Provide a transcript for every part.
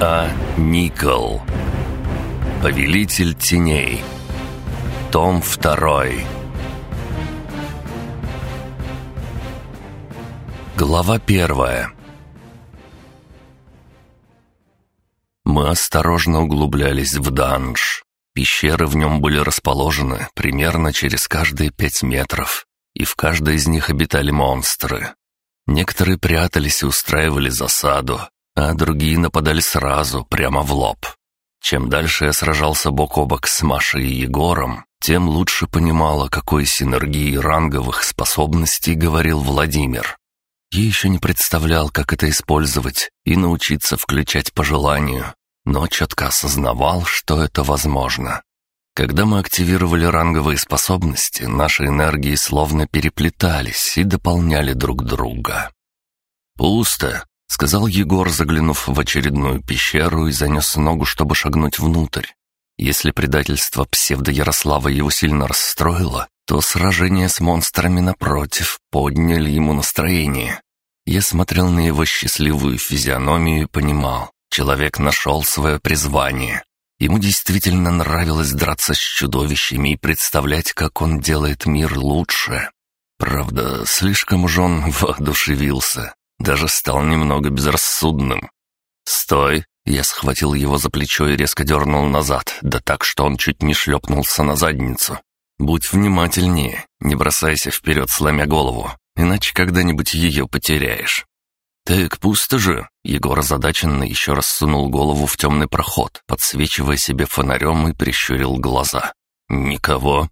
А. Никол. Повелитель теней. Том 2. Глава первая. Мы осторожно углублялись в данж. Пещеры в нем были расположены примерно через каждые пять метров, и в каждой из них обитали монстры. Некоторые прятались и устраивали засаду, а другие нападали сразу, прямо в лоб. Чем дальше я сражался бок о бок с Машей и Егором, тем лучше понимал, какой синергии ранговых способностей говорил Владимир. Я еще не представлял, как это использовать и научиться включать по желанию, но четко осознавал, что это возможно. Когда мы активировали ранговые способности, наши энергии словно переплетались и дополняли друг друга. «Пусто», — сказал Егор, заглянув в очередную пещеру и занес ногу, чтобы шагнуть внутрь. Если предательство псевдо-Ярослава его сильно расстроило, то сражение с монстрами напротив подняли ему настроение. Я смотрел на его счастливую физиономию и понимал, человек нашел свое призвание. Ему действительно нравилось драться с чудовищами и представлять, как он делает мир лучше. Правда, слишком уж он воодушевился, даже стал немного безрассудным. «Стой!» Я схватил его за плечо и резко дернул назад, да так, что он чуть не шлепнулся на задницу. «Будь внимательнее, не бросайся вперед, сломя голову, иначе когда-нибудь ее потеряешь». «Так пусто же!» Егор озадаченно еще раз сунул голову в темный проход, подсвечивая себе фонарем и прищурил глаза. «Никого?»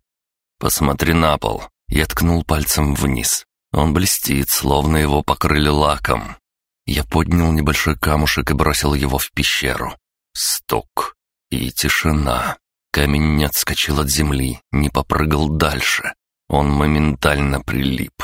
«Посмотри на пол!» Я ткнул пальцем вниз. Он блестит, словно его покрыли лаком. Я поднял небольшой камушек и бросил его в пещеру. Стук. И тишина. Камень не отскочил от земли, не попрыгал дальше. Он моментально прилип.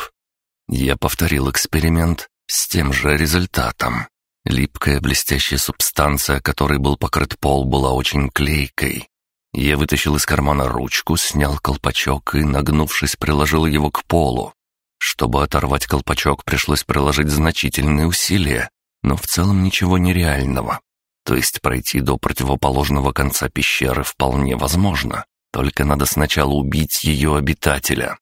Я повторил эксперимент с тем же результатом. Липкая блестящая субстанция, которой был покрыт пол, была очень клейкой. Я вытащил из кармана ручку, снял колпачок и, нагнувшись, приложил его к полу. Чтобы оторвать колпачок, пришлось приложить значительные усилия, но в целом ничего нереального. То есть пройти до противоположного конца пещеры вполне возможно, только надо сначала убить ее обитателя.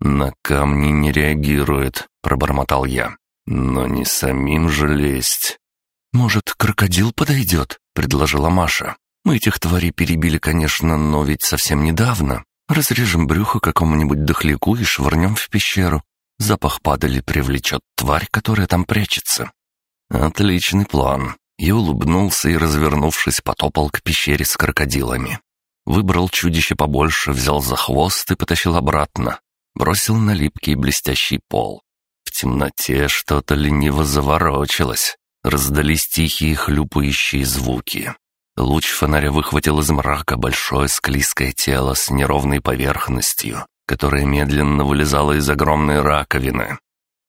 «На камни не реагирует», — пробормотал я. Но не самим же лезть. «Может, крокодил подойдет?» — предложила Маша. «Мы этих тварей перебили, конечно, но ведь совсем недавно. Разрежем брюхо какому-нибудь дохляку и швырнем в пещеру. Запах падали привлечет тварь, которая там прячется». «Отличный план». Я улыбнулся и, развернувшись, потопал к пещере с крокодилами. Выбрал чудище побольше, взял за хвост и потащил обратно. Бросил на липкий блестящий пол. В темноте что-то лениво заворочилось. Раздались тихие хлюпающие звуки. Луч фонаря выхватил из мрака большое склизкое тело с неровной поверхностью, которое медленно вылезало из огромной раковины.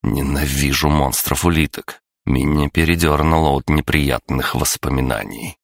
Ненавижу монстров-улиток. Меня передернуло от неприятных воспоминаний.